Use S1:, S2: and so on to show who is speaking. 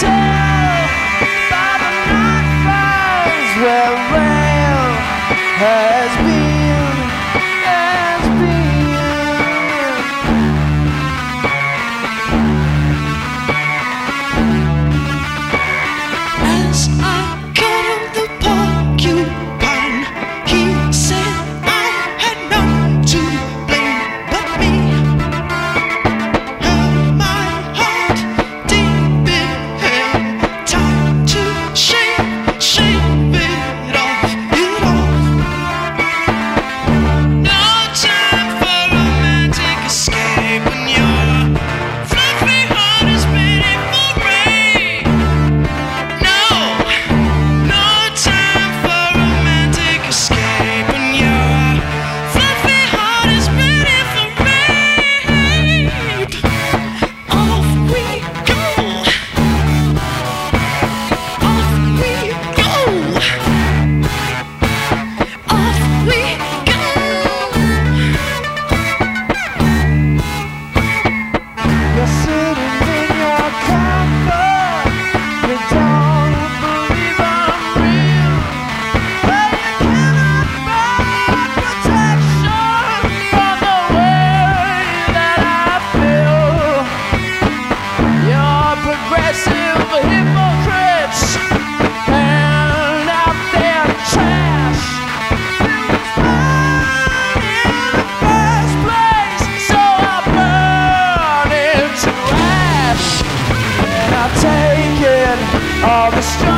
S1: tell by the nightfires where rail has all the strong